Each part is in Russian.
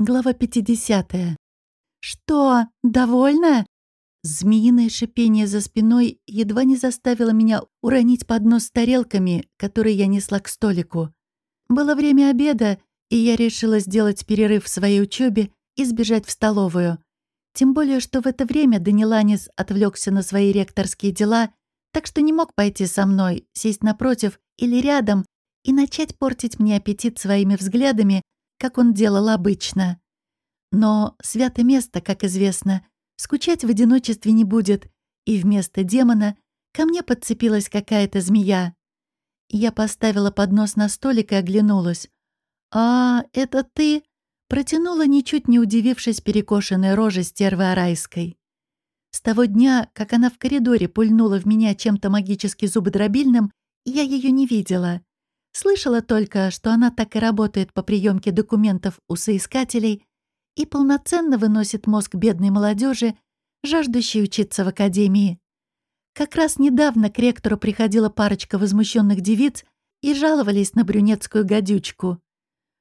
Глава 50. «Что, довольна?» Змеиное шипение за спиной едва не заставило меня уронить поднос с тарелками, которые я несла к столику. Было время обеда, и я решила сделать перерыв в своей учебе и сбежать в столовую. Тем более, что в это время Даниланис отвлекся на свои ректорские дела, так что не мог пойти со мной, сесть напротив или рядом и начать портить мне аппетит своими взглядами, как он делал обычно. Но святое место, как известно, скучать в одиночестве не будет, и вместо демона ко мне подцепилась какая-то змея. Я поставила поднос на столик и оглянулась. «А, это ты?» Протянула, ничуть не удивившись перекошенной рожей стервы Арайской. С того дня, как она в коридоре пульнула в меня чем-то магически зубодробильным, я ее не видела. Слышала только, что она так и работает по приемке документов у соискателей и полноценно выносит мозг бедной молодежи, жаждущей учиться в академии. Как раз недавно к ректору приходила парочка возмущенных девиц и жаловались на брюнетскую гадючку.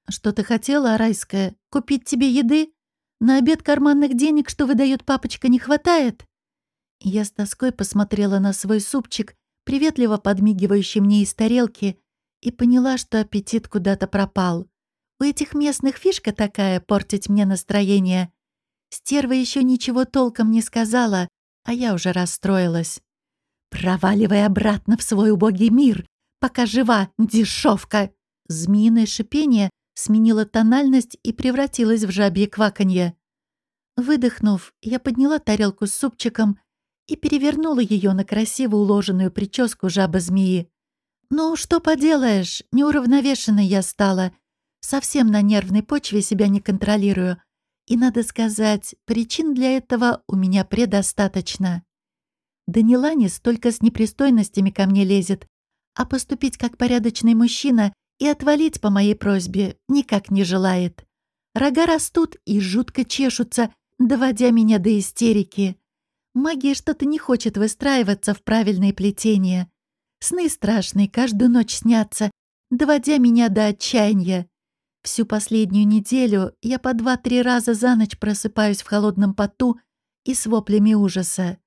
«Что ты хотела, Арайская? Купить тебе еды? На обед карманных денег, что выдает папочка, не хватает?» Я с тоской посмотрела на свой супчик, приветливо подмигивающий мне из тарелки, и поняла, что аппетит куда-то пропал. У этих местных фишка такая — портить мне настроение. Стерва еще ничего толком не сказала, а я уже расстроилась. «Проваливай обратно в свой убогий мир, пока жива, дешевка!» Змеиное шипение сменило тональность и превратилось в жабье кваканье. Выдохнув, я подняла тарелку с супчиком и перевернула ее на красиво уложенную прическу жаба-змеи. «Ну, что поделаешь, неуравновешенной я стала. Совсем на нервной почве себя не контролирую. И, надо сказать, причин для этого у меня предостаточно. Даниланис только с непристойностями ко мне лезет, а поступить как порядочный мужчина и отвалить по моей просьбе никак не желает. Рога растут и жутко чешутся, доводя меня до истерики. Магия что-то не хочет выстраиваться в правильные плетения. Сны страшные каждую ночь снятся, доводя меня до отчаяния. Всю последнюю неделю я по два-три раза за ночь просыпаюсь в холодном поту и с воплями ужаса.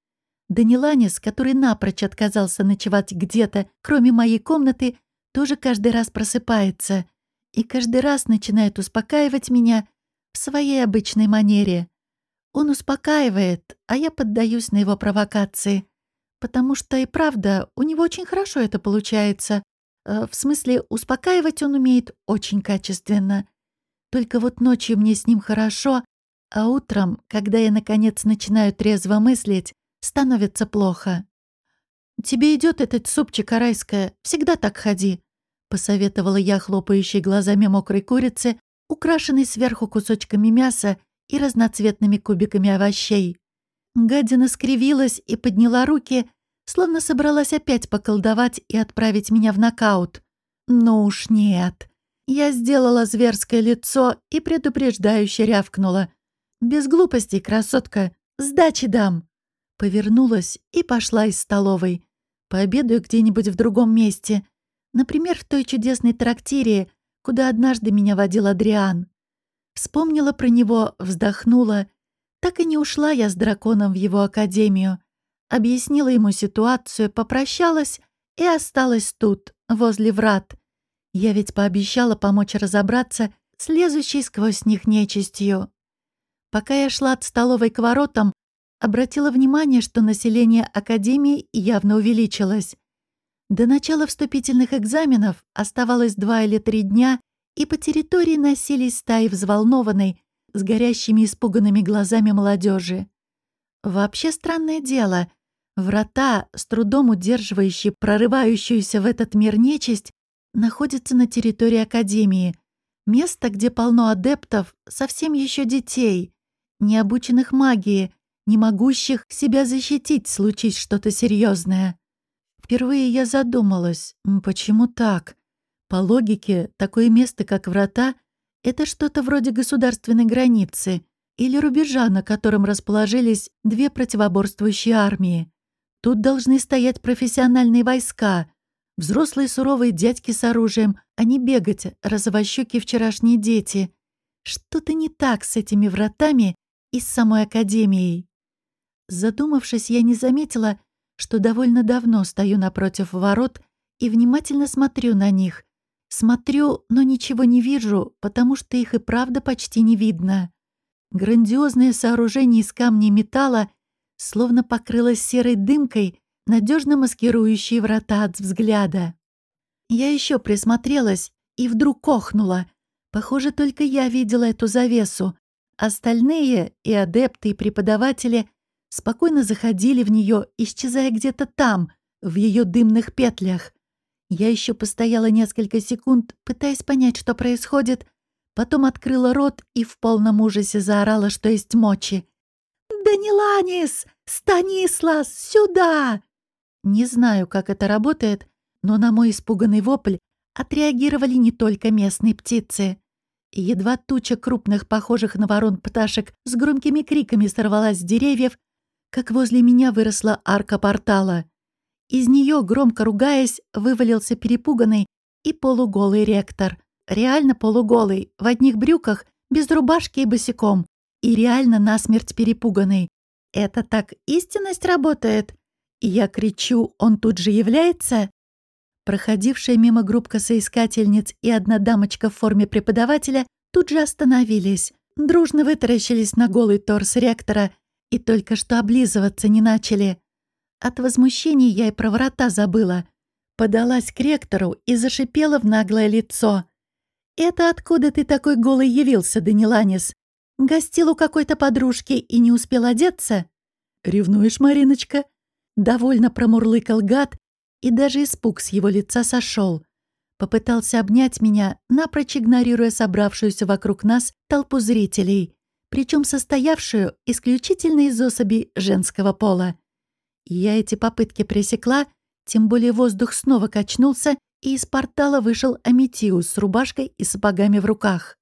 Даниланис, который напрочь отказался ночевать где-то, кроме моей комнаты, тоже каждый раз просыпается и каждый раз начинает успокаивать меня в своей обычной манере. Он успокаивает, а я поддаюсь на его провокации потому что и правда у него очень хорошо это получается. Э, в смысле, успокаивать он умеет очень качественно. Только вот ночью мне с ним хорошо, а утром, когда я, наконец, начинаю трезво мыслить, становится плохо. «Тебе идет этот супчик, Арайская, всегда так ходи», — посоветовала я хлопающей глазами мокрой курицы, украшенной сверху кусочками мяса и разноцветными кубиками овощей. Гадина скривилась и подняла руки, словно собралась опять поколдовать и отправить меня в нокаут. Ну уж нет. Я сделала зверское лицо и предупреждающе рявкнула. «Без глупостей, красотка, сдачи дам!» Повернулась и пошла из столовой. Пообедаю где-нибудь в другом месте. Например, в той чудесной трактире, куда однажды меня водил Адриан. Вспомнила про него, вздохнула — так и не ушла я с драконом в его академию. Объяснила ему ситуацию, попрощалась и осталась тут, возле врат. Я ведь пообещала помочь разобраться с лезущей сквозь них нечистью. Пока я шла от столовой к воротам, обратила внимание, что население Академии явно увеличилось. До начала вступительных экзаменов оставалось два или три дня, и по территории носились стаи взволнованной, с горящими испуганными глазами молодежи. Вообще странное дело. Врата, с трудом удерживающие прорывающуюся в этот мир нечисть, находятся на территории Академии. Место, где полно адептов, совсем еще детей, не обученных магии, не могущих себя защитить, случись что-то серьезное. Впервые я задумалась, почему так? По логике, такое место, как врата — это что-то вроде государственной границы или рубежа, на котором расположились две противоборствующие армии. Тут должны стоять профессиональные войска, взрослые суровые дядьки с оружием, а не бегать, розовощеки вчерашние дети. Что-то не так с этими вратами и с самой Академией. Задумавшись, я не заметила, что довольно давно стою напротив ворот и внимательно смотрю на них. Смотрю, но ничего не вижу, потому что их и правда почти не видно. Грандиозное сооружение из камня и металла словно покрылось серой дымкой, надежно маскирующей врата от взгляда. Я еще присмотрелась и вдруг охнула. Похоже, только я видела эту завесу. Остальные, и адепты, и преподаватели, спокойно заходили в нее, исчезая где-то там, в ее дымных петлях. Я еще постояла несколько секунд, пытаясь понять, что происходит, потом открыла рот и в полном ужасе заорала, что есть мочи. «Даниланис! Станислас! Сюда!» Не знаю, как это работает, но на мой испуганный вопль отреагировали не только местные птицы. Едва туча крупных, похожих на ворон пташек, с громкими криками сорвалась с деревьев, как возле меня выросла арка портала. Из нее, громко ругаясь, вывалился перепуганный и полуголый ректор. Реально полуголый, в одних брюках, без рубашки и босиком. И реально насмерть перепуганный. Это так истинность работает? И я кричу, он тут же является? Проходившая мимо группка соискательниц и одна дамочка в форме преподавателя тут же остановились, дружно вытаращились на голый торс ректора и только что облизываться не начали. От возмущения я и про врата забыла. Подалась к ректору и зашипела в наглое лицо. «Это откуда ты такой голый явился, Даниланис? Гостил у какой-то подружки и не успел одеться?» «Ревнуешь, Мариночка?» Довольно промурлыкал гад, и даже испуг с его лица сошел. Попытался обнять меня, напрочь игнорируя собравшуюся вокруг нас толпу зрителей причем состоявшую исключительно из особей женского пола. Я эти попытки пресекла, тем более воздух снова качнулся, и из портала вышел Аметиус с рубашкой и сапогами в руках.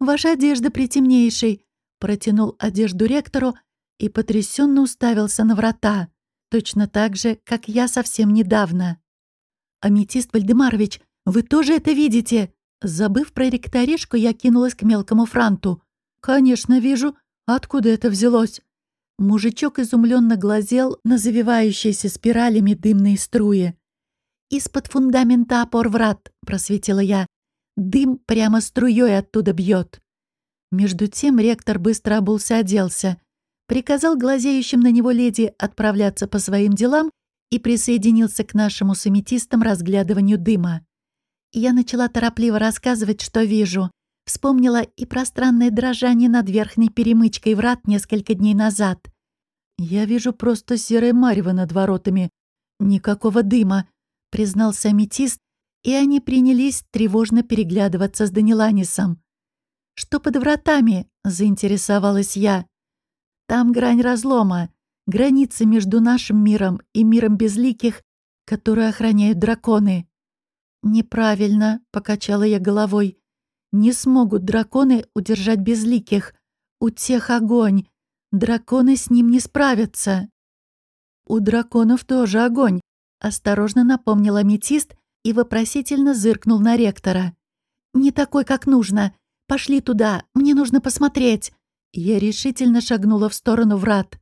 «Ваша одежда притемнейший», — протянул одежду ректору и потрясенно уставился на врата, точно так же, как я совсем недавно. «Аметист Вальдемарович, вы тоже это видите?» Забыв про ректоришку, я кинулась к мелкому франту. «Конечно, вижу. Откуда это взялось?» Мужичок изумленно глазел на завивающиеся спиралями дымные струи. «Из-под фундамента опор врат», — просветила я. «Дым прямо струей оттуда бьет». Между тем ректор быстро обулся оделся, приказал глазеющим на него леди отправляться по своим делам и присоединился к нашему с разглядыванию дыма. Я начала торопливо рассказывать, что вижу. Вспомнила и пространное дрожание над верхней перемычкой врат несколько дней назад. «Я вижу просто серое марево над воротами. Никакого дыма», — признался аметист, и они принялись тревожно переглядываться с Даниланисом. «Что под вратами?» — заинтересовалась я. «Там грань разлома, граница между нашим миром и миром безликих, которую охраняют драконы». «Неправильно», — покачала я головой. Не смогут драконы удержать безликих. У тех огонь. Драконы с ним не справятся. У драконов тоже огонь, осторожно напомнил аметист и вопросительно зыркнул на ректора. Не такой, как нужно. Пошли туда, мне нужно посмотреть. Я решительно шагнула в сторону врат.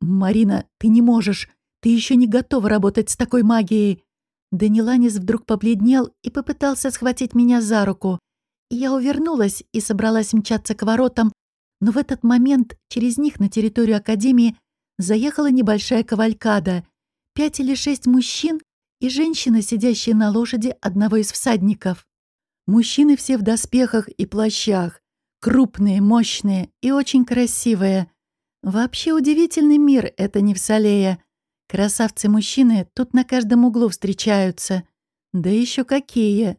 «Марина, ты не можешь. Ты еще не готова работать с такой магией». Даниланис вдруг побледнел и попытался схватить меня за руку. Я увернулась и собралась мчаться к воротам, но в этот момент через них на территорию Академии заехала небольшая кавалькада. Пять или шесть мужчин и женщина, сидящая на лошади одного из всадников. Мужчины все в доспехах и плащах. Крупные, мощные и очень красивые. Вообще удивительный мир это не в Невсалея. Красавцы-мужчины тут на каждом углу встречаются. Да еще какие!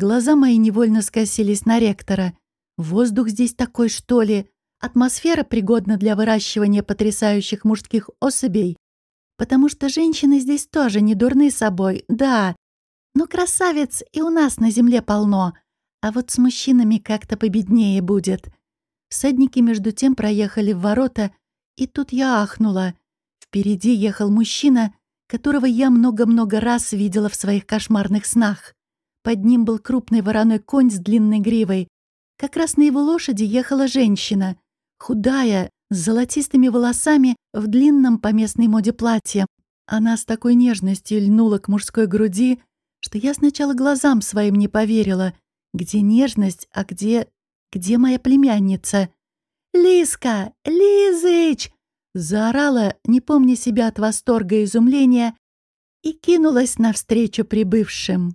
Глаза мои невольно скосились на ректора. Воздух здесь такой, что ли? Атмосфера пригодна для выращивания потрясающих мужских особей. Потому что женщины здесь тоже не дурны собой, да. Но красавец и у нас на земле полно. А вот с мужчинами как-то победнее будет. Всадники между тем проехали в ворота, и тут я ахнула. Впереди ехал мужчина, которого я много-много раз видела в своих кошмарных снах. Под ним был крупный вороной конь с длинной гривой, Как раз на его лошади ехала женщина, худая, с золотистыми волосами, в длинном по местной моде платье. Она с такой нежностью льнула к мужской груди, что я сначала глазам своим не поверила. Где нежность, а где... где моя племянница? «Лиска! Лизыч!» Заорала, не помня себя от восторга и изумления, и кинулась навстречу прибывшим.